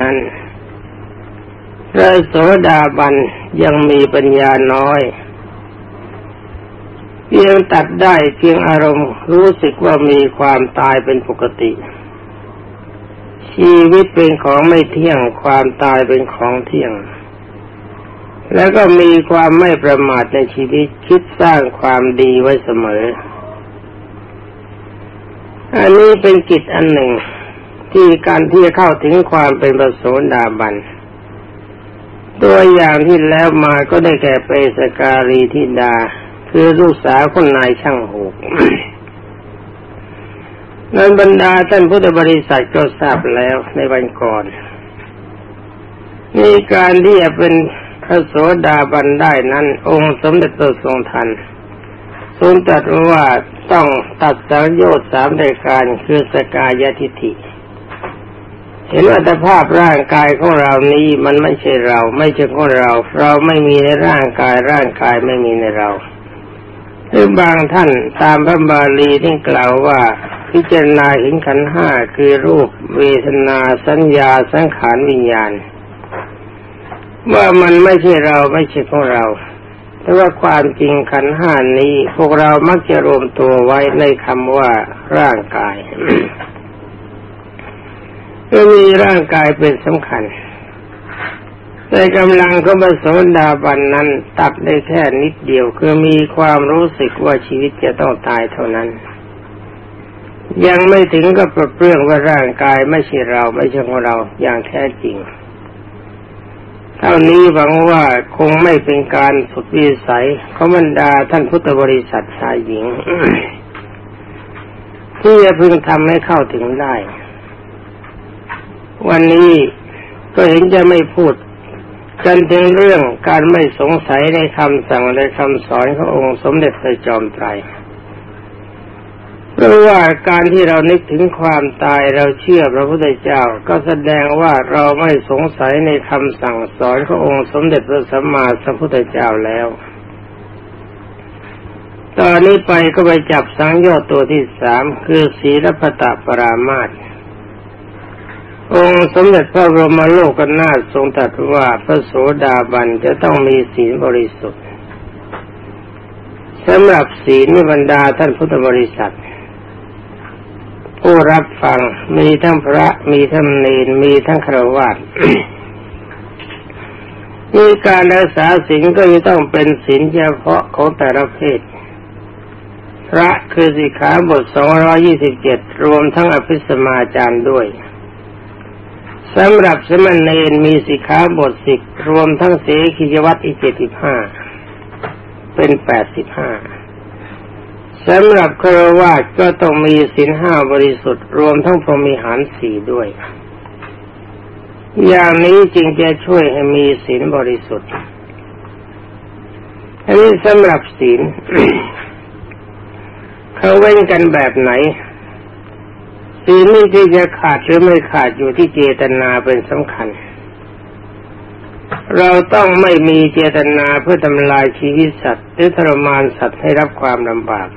นั้นพระโสดาบันยังมีปัญญาน้อย เพียงตัดได้เพียงอารมณ์รู้สึกว่ามีความตายเป็นปกติ ชีวิตเป็นของไม่เที่ยงความตายเป็นของเที่ยง แล้วก็มีความไม่ประมาทในชีวิตคิดสร้างความดีไว้เสมอ อันนี้เป็นกิจอันหนึ่ง ที่การที่จะเข้าถึงความเป็นประโสดาบัน ตัวอย่างที่แล้วมาก็ได้แก่เปสการีธิดา คือลูกสาวคนนายช่างหูกนั้นบรรดาท่านพุทธบริษัทก็ทราบแล้วในวันก่อนนี่การที่จะเป็นพระโสดาบันได้นั้น องค์สมเด็จตัวทรงทันทรงตรัสว่าต้องตัดสังโยชน์สามรายการคือสกายทิฐิ เห็นอัตภาพร่างกายของเรานี้มันไม่ใช่เรา ไม่ใช่ของเรา เราไม่มีในร่างกายร่างกายไม่มีในเราหรือบางท่านตามพระบาลีที่กล่าวว่า พิจารณาเห็นขันห้าคือรูป เวทนาสัญญาสังขารวิญญาณ ว่ามันไม่ใช่เราไม่ใช่ของเราแต่ว่าความจริงขันห้านี้ พวกเรามักจะรวมตัวไว้ในคำว่าร่างกาย ก็มีร่างกายเป็นสำคัญ ในกำลังก็มาโสดาบันนั้นตัดได้แค่นิดเดียวคือมีความรู้สึกว่าชีวิตจะต้องตายเท่านั้น ยังไม่ถึงกับประเปรื่องว่าร่างกายไม่ใช่เราไม่ใช่ของเราอย่างแท้จริงเท่านี้หวังว่าคงไม่เป็นการสุดวิสัยเขาบรรดาท่านพุทธบริษัทชายหญิง ที่จะพึงทำให้เข้าถึงได้ วันนี้ก็เห็นจะไม่พูดกันถึงเรื่องการไม่สงสัยในคำสั่งและคำสอนขององค์สมเด็จพระจอมไตรเพราะว่าการที่เรานึกถึงความตายเราเชื่อพระพุทธเจ้า ก็แสดงว่าเราไม่สงสัยในคำสั่งสอนขององค์สมเด็จพระสัมมาสัมพุทธเจ้าแล้ว ตอนนี้ไปก็ไปจับสังโยชน์ตัวที่สามคือศีลปตะปรามาต องค์สมเด็จพระบรมโลกนาถทรงตรัสว่าพระโสดาบันจะต้องมีศีลบริสุทธิ์สำหรับศีลบรรดาท่านพุทธบริษัท ผู้รับฟังมีทั้งพระมีทั้งเนรมีทั้งครวญมีการรักษาศีลก็จะต้องเป็นศีลเฉพาะของแต่ละเพศ พระคือสิกขาบทสองร้อยี่สิบเจ็ดรวมทั้งอภิสมาจารย์ด้วย สำหรับสมณเณรมีสิกขาบทสิบรวมทั้งเสขียวัตอีกเจ็ดสิบห้าเป็นแปดสิบห้าสำหรับครวาสก็ต้องมีสินห้าบริสุทธิ์ รวมทั้งพรหมีหารสี่ด้วย อย่างนี้จึงจะช่วยให้มีศีลบริสุทธิ์ อันนี้สำหรับศีลเขาเว้นกันแบบไหน ศีนี่ที่จะขาดหรือไม่ขาดอยู่ที่เจตนาเป็นสำคัญ เราต้องไม่มีเจตนาเพื่อทำลายชีวิตสัตว์หรือทรมานสัตว์ให้รับความลำบาก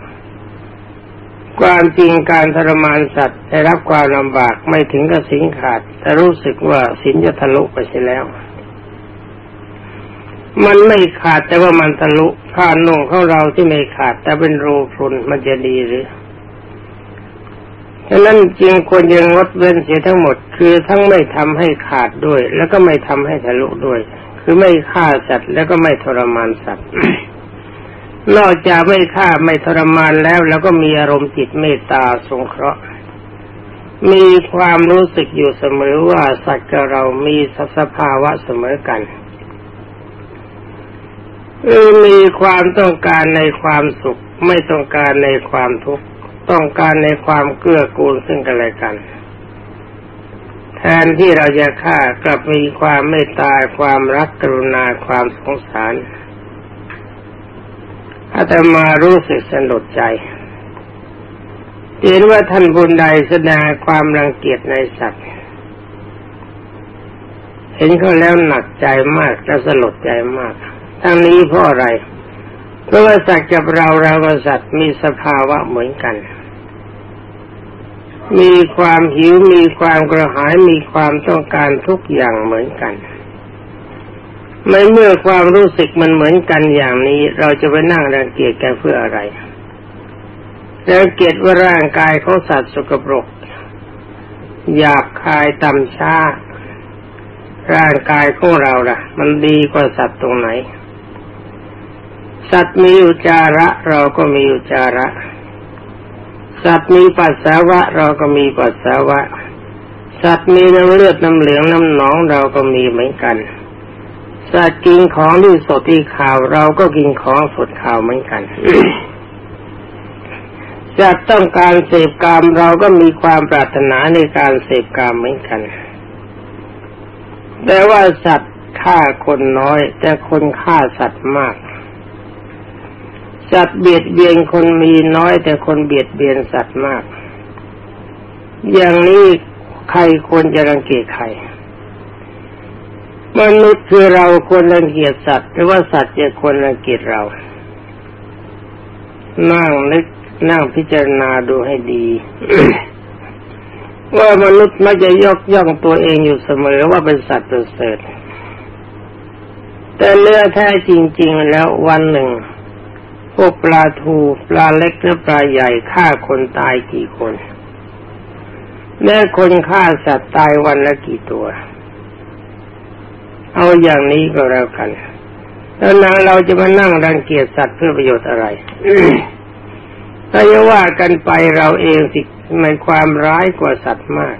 ความจริงการทรมานสัตว์ให้รับความลำบากไม่ถึงกับสินขาด แต่รู้สึกว่าสินจะทะลุไปเสียแล้วมันไม่ขาดแต่ว่ามันทะลุผ้านุ่งของเราที่ไม่ขาด แต่เป็นรูพรุนมันจะดีหรือ ฉะนั้นจริงควรยังงดเว้นเสียทั้งหมด คือทั้งไม่ทำให้ขาดด้วย แล้วก็ไม่ทำให้ทะลุด้วย คือไม่ฆ่าสัตว์แล้วก็ไม่ทรมานสัตว์ นอกจากไม่ฆ่าไม่ทรมานแล้ว แล้วก็มีอารมณ์จิตเมตตาสงเคราะห์ มีความรู้สึกอยู่เสมอว่าสัตว์กับเรามีสภาวะเสมอกันมีความต้องการในความสุขไม่ต้องการในความทุกข์ ต้องการในความเกื้อกูลซึ่งกันและกัน แทนที่เราจะฆ่ากลับมีความเมตตาความรักกรุณาความสงสารอาตมารู้สึกสนดใจเห็นว่าท่านบุญใดแสดงความรังเกียจในสัตว์ เห็นเขาแล้วหนักใจมากและสลดใจมาก ทั้งนี้เพราะอะไร เพราะว่าสัตว์กับเราเรากับสัตว์มีสภาวะเหมือนกัน มีความหิวมีความกระหายมีความต้องการทุกอย่างเหมือนกันไม่เมื่อความรู้สึกมันเหมือนกันอย่างนี้ เราจะไปนั่งรังเกียจกันเพื่ออะไรรังเกียจว่าร่างกายเขาสัตว์สกปรกหยาบคายต่ำช้า ร่างกายของเราล่ะ มันดีกว่าสัตว์ตรงไหน สัตว์มีอุจาระ เราก็มีอุจาระ สัตว์มีปัสสาวะ เราก็มีปัสสาวะ สัตว์มีน้ำเลือดน้ำเหลืองน้ำหนองเราก็มีเหมือนกัน สัตว์กินของที่สดที่ข่าวเราก็กินของสดข่าวเหมือนกันสัตว์ต้องการเสพกามเราก็มีความปรารถนาในการเสพกามเหมือนกัน แต่ว่าสัตว์ฆ่าคนน้อย แต่คนฆ่าสัตว์มาก สัตว์เบียดเบียนคนมีน้อยแต่คนเบียดเบียนสัตว์มาก อย่างนี้ใครควรจะรังเกียจใคร มนุษย์คือเราควรรังเกียจสัตว์หรือว่าสัตว์จะควรรังเกียจเรา นั่งนึกนั่งพิจารณาดูให้ดี ว่ามนุษย์มักจะยกย่องตัวเองอยู่เสมอว่าเป็นสัตว์ประเสริฐแต่เนื้อแท้จริง ๆ แล้ววันหนึ่ง วกปลาทูปลาเล็กและปลาใหญ่ฆ่าคนตายกี่คนแม่คนฆ่าสัตว์ตายวันละกี่ตัว เอาอย่างนี้ก็แล้วกัน แล้วนางเราจะมานั่งรังเกียจสัตว์เพื่อประโยชน์อะไรถ้าจะว่ากันไปเราเองสิมันความร้ายกว่าสัตว์มาก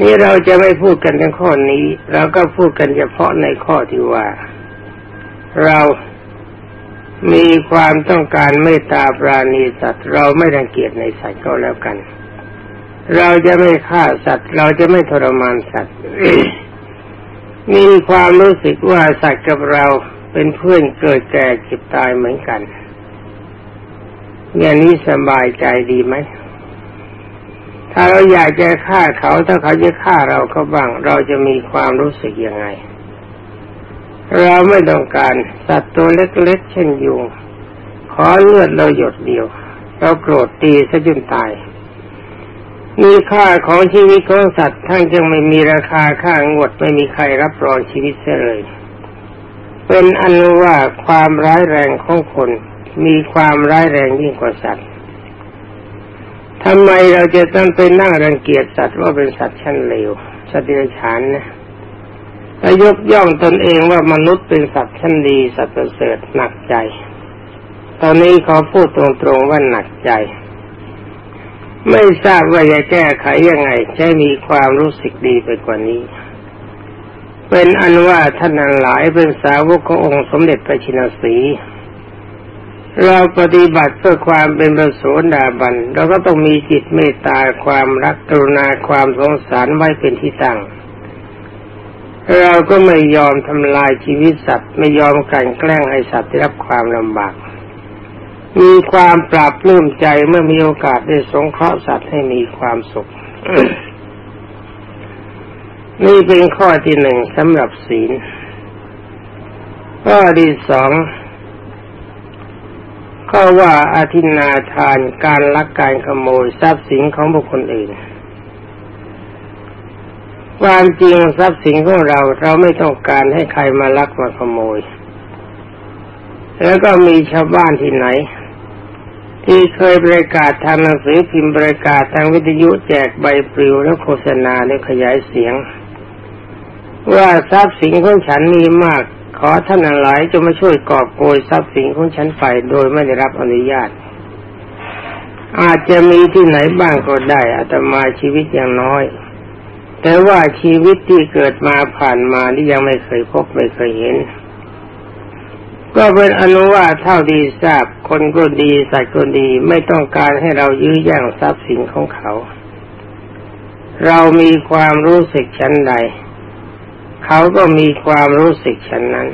นี่เราจะไม่พูดกันในข้อนี้ เราก็พูดกันเฉพาะในข้อที่ว่า เรา มีความต้องการเมตตาปราณีสัตว์ เราไม่รังเกียจในสัตว์ก็แล้วกัน เราจะไม่ฆ่าสัตว์ เราจะไม่ทรมานสัตว์ มีความรู้สึกว่าสัตว์กับเราเป็นเพื่อนเกิดแก่เก็บตายเหมือนกัน อย่างนี้สบายใจดีไหม ถ้าเราอยากจะฆ่าเขาถ้าเขาจะฆ่าเราเขาบ้าง เราจะมีความรู้สึกยังไง เราไม่ต้องการสัตว์ตัวเล็กๆเช่นยุงขอเลือดเราหยดเดียว เราโกรธตีซะจนตาย มีค่าของชีวิตของสัตว์ทั้งยังไม่มีราคาค่างวดไม่มีใครรับรองชีวิตเสียเลย เป็นอันว่าความร้ายแรงของคนมีความร้ายแรงยิ่งกว่าสัตว์ทำไมเราจะต้องไปนั่งรังเกียจสัตว์ว่าเป็นสัตว์ชั้นเลวสัตว์เดรัจฉานนะ และยกย่องตนเองว่ามนุษย์เป็นสัตว์ชั้นดีสัตว์ประเสริฐหนักใจ ตอนนี้ขอพูดตรงๆว่าหนักใจ ไม่ทราบว่าจะแก้ไขยังไงใช้มีความรู้สึกดีไปกว่านี้ เป็นอันว่าท่านหลายเป็นสาวกขององค์สมเด็จพระชินสีเราปฏิบัติเพื่อความเป็นประโสดาบันเราก็ต้องมีจิตเมตตาความรักกรุณาความสงสารไว้เป็นที่ตั้ง เราก็ไม่ยอมทำลายชีวิตสัตว์ ไม่ยอมกันแกล้งให้สัตว์ได้รับความลำบาก มีความปราบปลื้มใจเมื่อมีโอกาสได้สงเคราะห์สัตว์ให้มีความสุข นี่เป็นข้อที่หนึ่งสำหรับศีล ข้อที่สองก็ว่าอาทินาทานการลักการขโมยทรัพย์สินของบุคคลอื่น ความจริงทรัพย์สินของเราเราไม่ต้องการให้ใครมาลักมาขโมย แล้วก็มีชาวบ้านที่ไหน ที่เคยบริการทางหนังสือพิมพ์บริการทางวิทยุแจกใบปลิวแล้วโฆษณาและขยายเสียง ว่าทรัพย์สินของฉันมีมาก ขอท่านหลายจะมาช่วยกอบโกยทรัพย์สินของฉันไปโดยไม่ได้รับอนุญาต อาจจะมีที่ไหนบ้างก็ได้อาตมาชีวิตอย่างน้อย แต่ว่าชีวิตที่เกิดมาผ่านมาที่ยังไม่เคยพบไม่เคยเห็น ก็เป็นอนุว่าเท่าดีทราบ คนก็ดีสัตว์ก็ดีไม่ต้องการให้เรายื้อแย่งทรัพย์สินของเขา เรามีความรู้สึกชั้นใด เขาก็มีความรู้สึกชั้นนั้น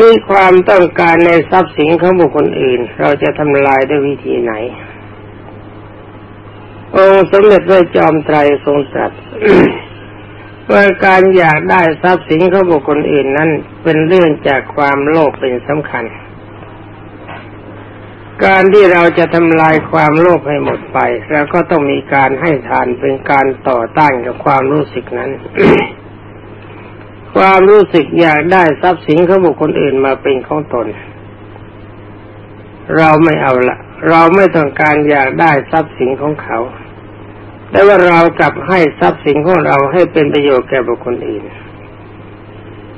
มีความต้องการในทรัพย์สินของบุคคลอื่น เราจะทำลายด้วยวิธีไหน องค์สมเด็จพระจอมไตรทรงตรัสว่าการอยากได้ทรัพย์สินของบุคคลอื่นนั้น เป็นเรื่องจากความโลภเป็นสำคัญ การที่เราจะทำลายความโลภให้หมดไปเราก็ต้องมีการให้ทานเป็นการต่อต้านกับความรู้สึกนั้น ความรู้สึกอยากได้ทรัพย์สินของบุคคลอื่นมาเป็นของตน เราไม่เอาละ เราไม่ต้องการอยากได้ทรัพย์สินของเขา แต่ว่าเรากลับให้ทรัพย์สินของเราให้เป็นประโยชน์แก่บุคคลอื่น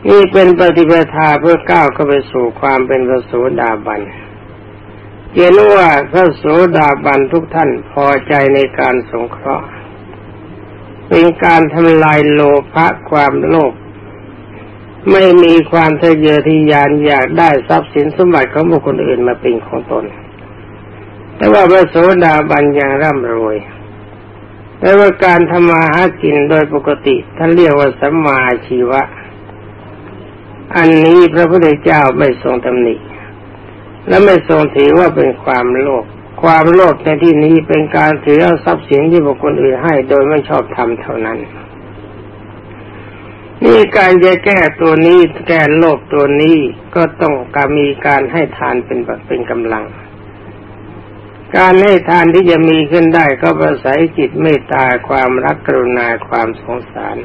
นี่เป็นปฏิปทาเพื่อก้าวเข้าไปสู่ความเป็นพระโสดาบันเห็นว่าพระโสดาบันทุกท่านพอใจในการสงเคราะห์ เป็นการทำลายโลภะความโลภไม่มีความทะเยอทะยานอยากได้ทรัพย์สินสมบัติของบุคคลอื่นมาเป็นของตน แต่ว่าพระโสดาบันยังร่ำรวยแต่ว่าการทำมาหากินโดยปกติท่านเรียกว่าสัมมาชีวะ อันนี้พระพุทธเจ้าไม่ทรงตำหนิและไม่ทรงถือว่าเป็นความโลภความโลภในที่นี้เป็นการถือเอาทรัพย์สินที่บุคคลอื่นให้โดยไม่ชอบทำเท่านั้น นี่การจะแก้ตัวนี้แก้โลภตัวนี้ก็ต้องการมีการให้ทานเป็นเป็นกำลัง การให้ทานที่จะมีขึ้นได้ก็อาศัยจิตเมตตาความรักกรุณาความสงสาร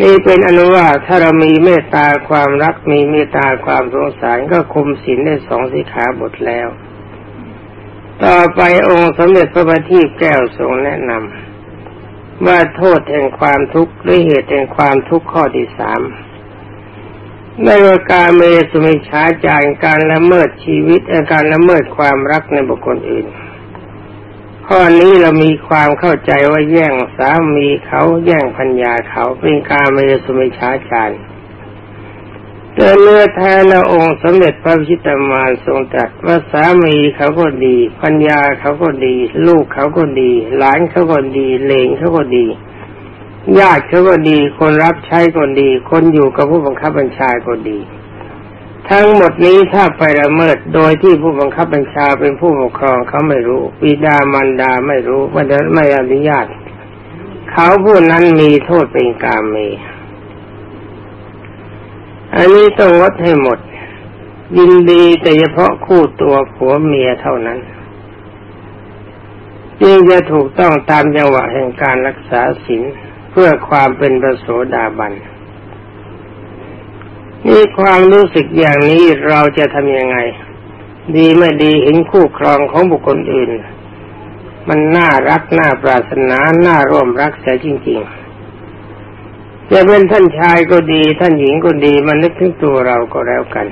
นี่เป็นอนุว่าถ้าเรามีเมตตาความรักมีเมตตาความสงสารก็คุมศีลได้สองสิขาบทแล้ว ต่อไปองค์สมเด็จพระบัณฑิตแก้วทรงแนะนำว่าโทษแห่งความทุกข์หรือเหตุแห่งความทุกข์ข้อที่สาม ในว่าการเมสุมิชาจารการละเมิดชีวิตการละเมิดความรักในบุคคลอื่น ข้อนี้เรามีความเข้าใจว่าแย่งสามีเขาแย่งพัญญาเขาเป็นการเมสุมิชาจารแต่เมื่อแท้ละองค์สมเด็จพระพิชิตมารทรงตรัสว่าสามีเขาก็ดี พัญญาเขาก็ดี ลูกเขาก็ดี หลานเขาก็ดีเลงเขาก็ดี ญาติเขาก็ดี คนรับใช้ก็ดี คนอยู่กับผู้บังคับบัญชาก็ดี ทั้งหมดนี้ถ้าไปละเมิดโดยที่ผู้บังคับบัญชาเป็นผู้ปกครองเขาไม่รู้ปิดามันดาไม่รู้ไม่ได้ไม่อนุญาตเขาผู้นั้นมีโทษเป็นกามเมอันนี้ต้องลดให้หมด ยินดีแต่เฉพาะคู่ตัวผัวเมียเท่านั้นจึงจะถูกต้องตามจังหวะแห่งการรักษาศีล พื่อความเป็นประโสดาบัน นี่ความรู้สึกอย่างนี้เราจะทำยังไง ดีไม่ดีเห็นคู่ครองของบุคคลอื่น มันน่ารักน่าปรารถนาน่าร่วมรักเสียจริงๆ จะเป็นท่านชายก็ดีท่านหญิงก็ดีมันนึกถึงตัวเราก็แล้วกัน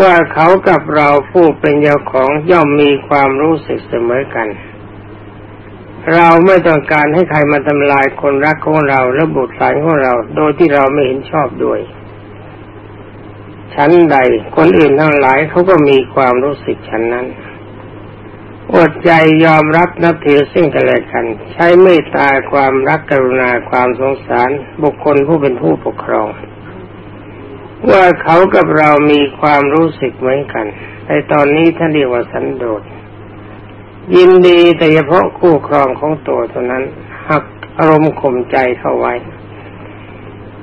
ว่าเขากับเราผู้เป็นเจ้าของย่อมมีความรู้สึกเสมอกัน เราไม่ต้องการให้ใครมาทำลายคนรักของเราและบุตรหลานของเรา โดยที่เราไม่เห็นชอบด้วย ชั้นใด คนอื่นทั้งหลายเขาก็มีความรู้สึกชั้นนั้น อดใจยอมรับนับถือซึ่งกันและกัน ใช้เมตตาความรักกรุณาความสงสาร บุคคลผู้เป็นผู้ปกครอง ว่าเขากับเรามีความรู้สึกเหมือนกันในตอนนี้ท่านเรียกว่าสันโดษ ยินดีแต่เฉพาะคู่ครองของตัวเท่านั้นหักอารมณ์ข่มใจเข้าไว้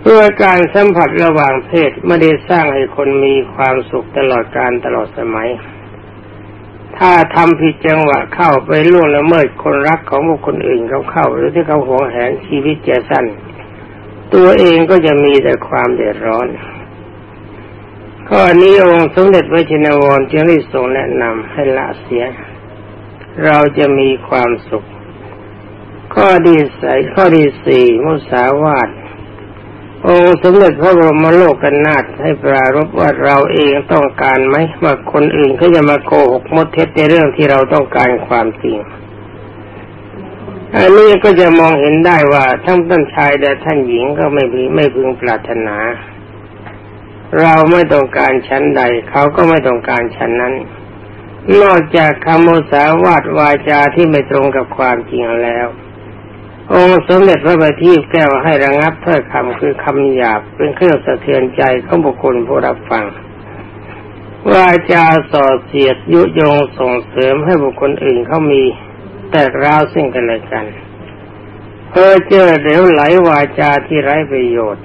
เพื่อการสัมผัสระหว่างเพศไม่ได้สร้างให้คนมีความสุขตลอดการตลอดสมัย ถ้าทำผิดจังหวะเข้าไปล่วงละเมิดคนรักของบุคคลอื่นเขาเข้า หรือที่เขาหวงแหนชีวิตจะสั้น ตัวเองก็จะมีแต่ความเดือดร้อนข้อนี้องค์สมเด็จพระชินวรจึงได้ทรงแนะนำให้ละเสีย เราจะมีความสุข ข้อดีใสข้อดีสี่มุสาวาทองค์สมเด็จพระบรมโลกกันนาถให้ปรารบว่าเราเองต้องการไหมว่าคนอื่นเขาจะมาโกหกมดเท็จในเรื่องที่เราต้องการความจริงอันนี้ก็จะมองเห็นได้ว่าทั้งท่านชายและท่านหญิงก็ไม่มีไม่พึงปรารถนา เราไม่ต้องการชั้นใด เขาก็ไม่ต้องการชั้นนั้น นอกจากคำโมสาวาดวาจาที่ไม่ตรงกับความจริงแล้ว องค์สมเด็จพระบัณฑิตแก้วให้ระงับถ้อยคำคือคำหยาบเป็นเครื่องสะเทือนใจของบุคคลผู้รับฟังวาจาส่อเสียดยุยงส่งเสริมให้บุคคลอื่นเขามีแตกร้าวซึ่งกันและกันเพ้อเจอเดี๋ยวไหลวาจาที่ไร้ประโยชน์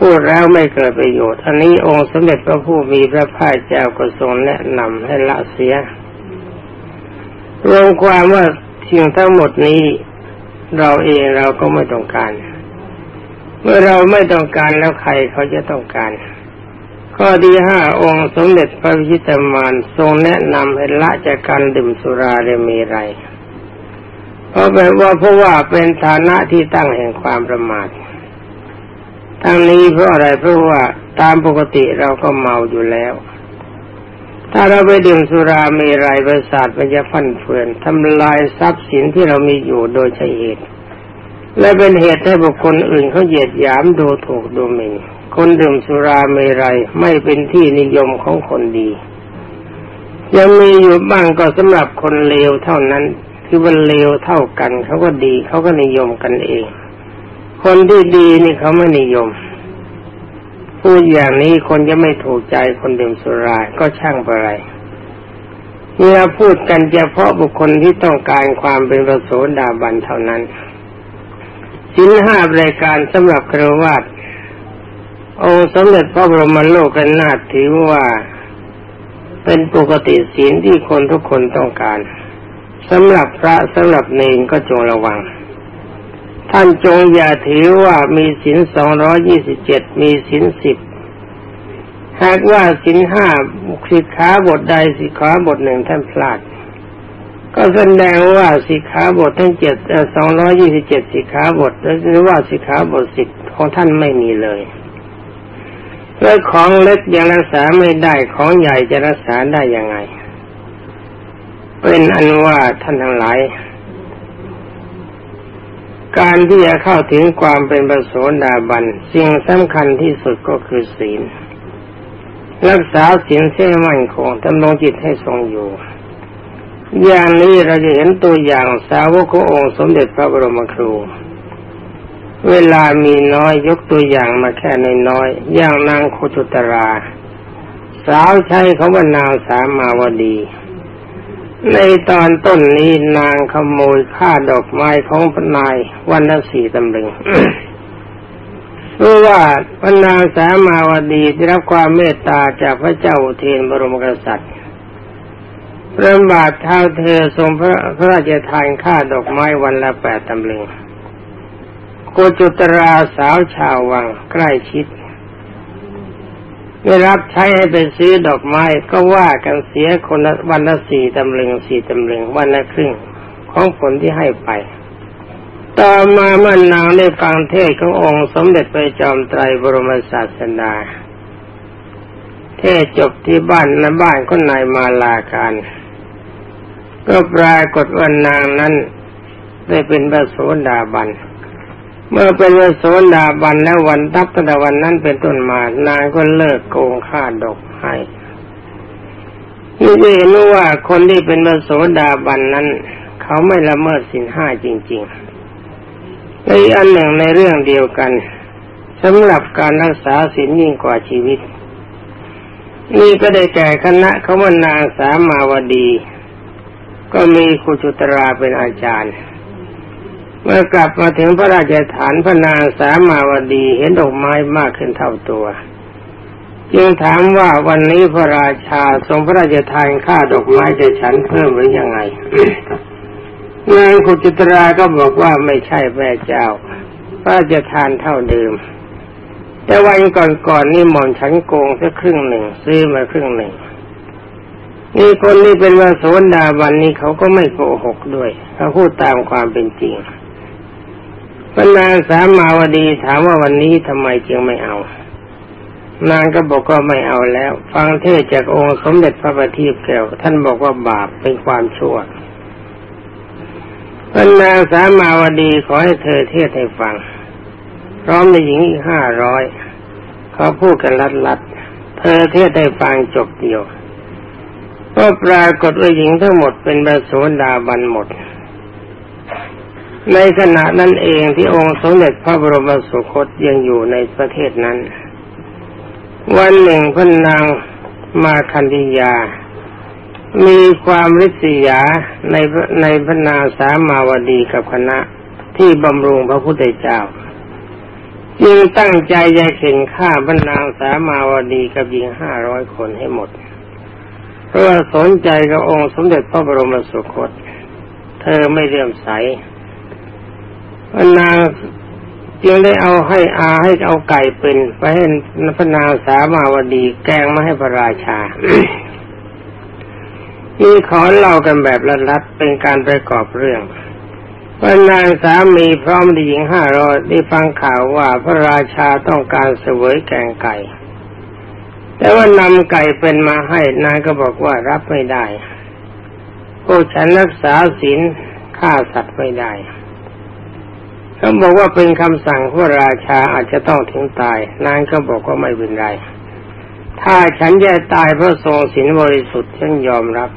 พูดแล้วไม่เกิดประโยชน์อันนี้องค์สมเด็จพระผู้มีพระภาคเจ้าก็ทรงแนะนำให้ละเสีย รวมความว่าสิ่งทั้งหมดนี้ เราเองเราก็ไม่ต้องการ เมื่อเราไม่ต้องการแล้วใครเขาจะต้องการ ข้อที่ห้าองค์สมเด็จพระพิชิตมารทรงแนะนำให้ละจากการดื่มสุราเรมีไรเพราะแบบว่าเพราะว่าเป็นฐานะที่ตั้งแห่งความประมาท ทั้งนี้เพราะอะไรเพราะว่าตามปกติเราก็เมาอยู่แล้ว ถ้าเราไปดื่มสุรามรัยประสาทมันจะฟันเฟือนทำลายทรัพย์สินที่เรามีอยู่โดยใช่เหตุ และเป็นเหตุให้บุคคลอื่นเขาเหยียดหยามดูถูกดูหมิ่นคนดื่มสุราเมรัยไม่เป็นที่นิยมของคนดี ยังมีอยู่บ้างก็สำหรับคนเลวเท่านั้น คือว่าเลวเท่ากันเขาก็ดีเขาก็นิยมกันเอง คนที่ดีนี่เขาไม่นิยม พูดอย่างนี้คนจะไม่ถูกใจคนดื่มสุราก็ช่างไปไรนี่เราพูดกันเฉพาะบุคคลที่ต้องการความเป็นประโสดาบันเท่านั้นสินห้ารายการสำหรับครวาตองค์สมเด็จพระบรมโลกนาถถือว่าเป็นปกติศีลที่คนทุกคนต้องการสำหรับพระสำหรับเนงก็จงระวัง ท่านจงอย่าถือว่ามีสินสองร้อยี่สิบเจ็ดมีสินสิบหากว่าสินห้าสิกขาบทใดสิกขาบทหนึ่งท่านพลาด ก็แสดงว่าสิกขาบททั้งเจ็ดสองร้อยี่สิบเจ็ดสิกขาบทหรือว่าสิกขาบทสิบของท่านไม่มีเลยเรื่องของเล็กยังรักษาไม่ได้ของใหญ่จะรักษาได้ยังไง เป็นอันว่าท่านทั้งหลาย การที่จะเข้าถึงความเป็นประโสดาบันสิ่งสำคัญที่สุดก็คือศีล รักษาศีลเส้มั่นคงดำรงจิตให้ทรงอยู่ อย่างนี้เราจะเห็นตัวอย่างสาวกขององค์สมเด็จพระบรมครู เวลามีน้อยยกตัวอย่างมาแค่นน้อยอย่างนางโคจุตรา สาวใช้เขาว่านางสามาวดี ในตอนต้นนี้นางขโมยค่าดอกไม้ของพนายวันละสี่ตำลึงรู้ว่าพนางสามาวดีได้รับความเมตตาจากพระเจ้าเทนบรมกษัตริย์พระบาทเท้าเธอทรงพระพระราชทานค่าดอกไม้วันละแปดตำลึงโกจุตราสาวชาววังใกล้ชิด ได้รับใช้ให้ไปซื้อดอกไม้ก็ว่ากันเสียคนวันละสี่ตำลึงสี่ตำลึงวันละครึ่งของผลที่ให้ไป ต่อมาเมื่อนางได้ฟังเทศขององค์สมเด็จพระจอมไตรบรมศาสดาเทศจบที่บ้านในบ้านก็นายมาลาการ ก็ปรากฏว่านางนั้นได้เป็นพระโสดาบัน เมื่อเป็นโสดาบันแล้ววันทับตั้งแต่วันนั้นเป็นต้นมานางก็เลิกโกงค่าดอกให้นี่จะเห็นว่าคนที่เป็นโสดาบันนั้น เขาไม่ละเมิดสินห้าจริงๆในอันหนึ่งในเรื่องเดียวกันสำหรับการรักษาศีลยิ่งกว่าชีวิต นี่ก็ได้แก่คณะเขาว่านางสามาวดี ก็มีครูจุตราเป็นอาจารย์ เมื่อกลับมาถึงพระราชฐานพระนางสามาวดีเห็นดอกไม้มากขึ้นเท่าตัว จึงถามว่าวันนี้พระราชาทรงพระราชทานค่าดอกไม้จะฉันเพิ่มหรือยังไงนางขุจิตราก็บอกว่าไม่ใช่แม่เจ้าพระราชทานเท่าเดิม แต่วันก่อนๆนนี่หม่อนฉันโกงสักครึ่งหนึ่งซื้อมาครึ่งหนึ่งนี่คนนี้เป็นวาโสดาวันนี้เขาก็ไม่โกหกด้วยเขาพูดตามความเป็นจริง พระนางสามาวดีถามว่าวันนี้ทำไมจึงไม่เอา นางก็บอกก็ไม่เอาแล้ว ฟังเทศจากองค์สมเด็จพระบัณฑิตแก้วท่านบอกว่าบาปเป็นความชั่วพระนางสามาวดีขอให้เธอเทศให้ฟัง พร้อมในหญิงอีกห้าร้อยเขาพูดกันลัดๆเธอเทศให้ฟังจบเดียวก็ปรากฏว่าหญิงทั้งหมดเป็นบาโสดาบันหมด ในขณะนั้นเองที่องค์สมเด็จพระบรมสุคตยังอยู่ในประเทศนั้น วันหนึ่งพระนางมาคันธิยา มีความริษยาในในพระนางสามาวดีกับคณะที่บำรุงพระพุทธเจ้ายิงตั้งใจจะเข็นฆ่าบรรนางสามาวดีกับหญิงห้าร้อยคนให้หมด เพราะว่าสนใจกับองค์สมเด็จพระบรมสุคต เธอไม่เลื่อมใส นางจึงได้เอาให้อาให้เอาไก่เป็นไปให้พระนางสามาวดีแกงมาให้พระราชานี่ขอเล่ากันแบบลัดๆเป็นการประกอบเรื่องว่านางสามีพร้อมดีหญิงห้าร้อยได้ฟังข่าวว่าพระราชาต้องการเสวยแกงไก่ แต่ว่านำไก่เป็นมาให้นายก็บอกว่ารับไม่ได้พวกฉันรักษาศีลฆ่าสัตว์ไม่ได้ เขาบอกว่าเป็นคำสั่งพระราชาอาจจะต้องถึงตาย นางก็บอกว่าไม่เป็นไร ถ้าฉันจะตายเพราะทรงศีลบริสุทธิ์ฉันยอมรับ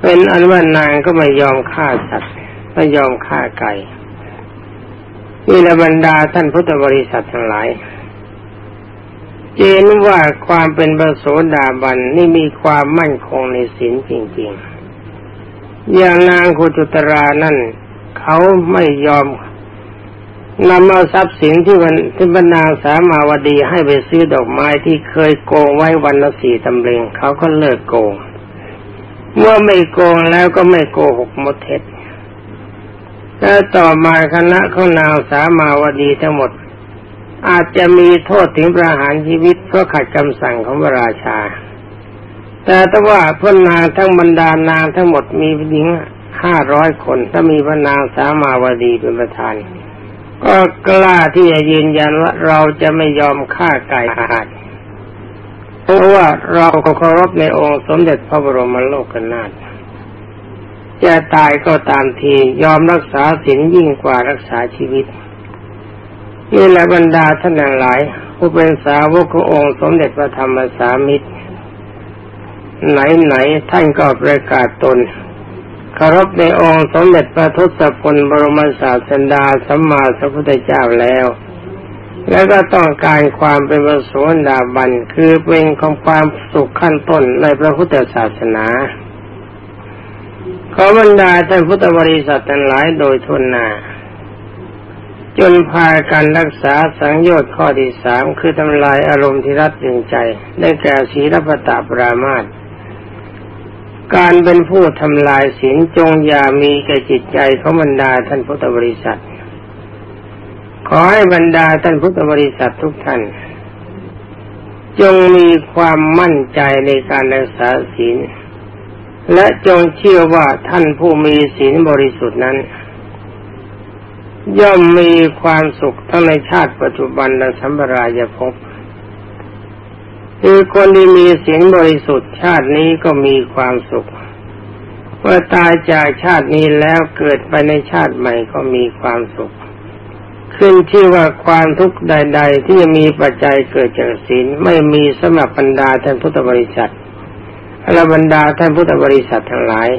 เป็นอันว่านางก็ไม่ยอมฆ่าสัตว์ไม่ยอมฆ่าไก่นี่ละบรรดาท่านพุทธบริษัททั้งหลายเจนว่าความเป็นประโสดาบันนี่มีความมั่นคงในศีลจริงๆ อย่างนางคุจุตรานั่น เขาไม่ยอมนำเอาทรัพย์สินที่วันที่บรรดาสามาวดีให้ไปซื้อดอกไม้ที่เคยโกงไว้วันละสี่ตำเลึงเขาก็เลิกโกง เมื่อไม่โกงแล้วก็ไม่โกหกมดเท็จแล้วต่อมาคณะของนางสามาวดีทั้งหมด อาจจะมีโทษถึงประหารชีวิตเพราะขัดคำสั่งของพระราชา แต่ถ้าว่าพระนางทั้งบรรดานางทั้งหมดมีหญิง ห้าร้อยคนถ้ามีพระนางสามาวดีเป็นประธาน ก็กล้าที่จะยืนยันว่าเราจะไม่ยอมฆ่าไก่อาหารเพราะว่าเราเคารพในองค์สมเด็จพระบรมโลกนาถจะตายก็ตามทียอมรักษาศีลยิ่งกว่ารักษาชีวิตนี่แหละบรรดาท่านหลาย ผู้เป็นสาวกขององค์สมเด็จพระธรรมสามิตรไหนไหนท่านก็ประกาศตน คารพในองค์สมเด็จพระทศพลบรมศาสดาสัมมาสัมพุทธเจ้าแล้ว แล้วก็ต้องการความเป็นพระโสดาบันคือเป็นของความสุขขั้นต้นในพระพุทธศาสนาขอบรรดาท่านพุทธบริษัททั้งหลายโดยทุนนาจนพากันรักษาสังโยชน์ข้อที่สามคือทำลายอารมณ์ที่รัดรึงใจ ได้แก่ศีลปตาปรามาต การเป็นผู้ทำลายศีลจงอย่ามีแก่จิตใจของบรรดาท่านพุทธบริษัท ขอให้บรรดาท่านพุทธบริษัททุกท่าน จงมีความมั่นใจในการรักษาศีล และจงเชื่อว่าท่านผู้มีศีลบริสุทธิ์นั้น ย่อมมีความสุขทั้งในชาติปัจจุบันและสัมปรายภพ คือคนที่มีศีลบริสุทธิ์ชาตินี้ก็มีความสุขเมื่อตายจากชาตินี้แล้วเกิดไปในชาติใหม่ก็มีความสุข ขึ้นชื่อว่าความทุกข์ใด ๆ ที่มีปัจจัยเกิดจากศีลไม่มีสำหรับบรรดาท่านพุทธบริษัทอรบรรดาท่านพุทธบริษัททั้งหลาย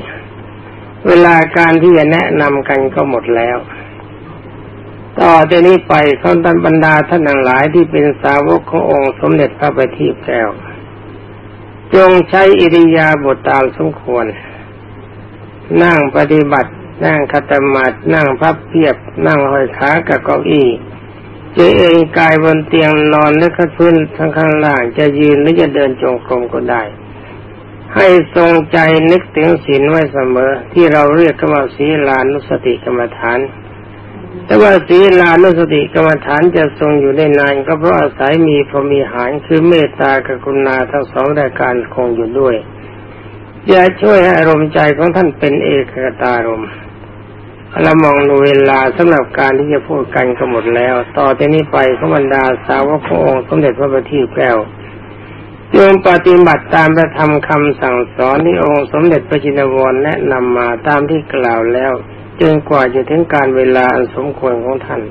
เวลาการที่จะแนะนำกันก็หมดแล้ว ต่อจากนี้ไปเขาท่านบรรดาท่านทั้งหลายที่เป็นสาวกขององค์สมเด็จพระบัณฑิตแก้ว จงใช้อิริยาบถตามสมควร นั่งปฏิบัติ นั่งคัตมัดนั่งพับเพียบ นั่งห้อยขากับเก้าอี้จะเองกายบนเตียงนอนหรือขึ้นพื้นทั้งข้างล่างจะยืนหรือจะเดินจงกรมก็ได้ ให้ทรงใจนึกถึงศีลไว้เสมอ ที่เราเรียกกันว่าศีลานุสติกรรมฐาน แต่ว่าศีลานุสติกรรมฐานจะทรงอยู่ได้นาน ก็เพราะอาศัยมีพรมีหารคือเมตตากรุณาทั้งสองรายการคงอยู่ด้วยจะช่วยให้อารมณ์ใจของท่านเป็นเอกตารมเรามองดูเวลาสำหรับการที่จะพูดกันก็หมดแล้ว ต่อจากนี้ไปขบรรดาสาวกพระองค์สมเด็จพระบัณฑิตแก้วจงปฏิบัติตามพระธรรมคำสั่งสอนที่องค์สมเด็จพระจินวรแนะนำมาตามที่กล่าวแล้ว จนกว่าจะถึงการเวลาอันสมควรของท่าน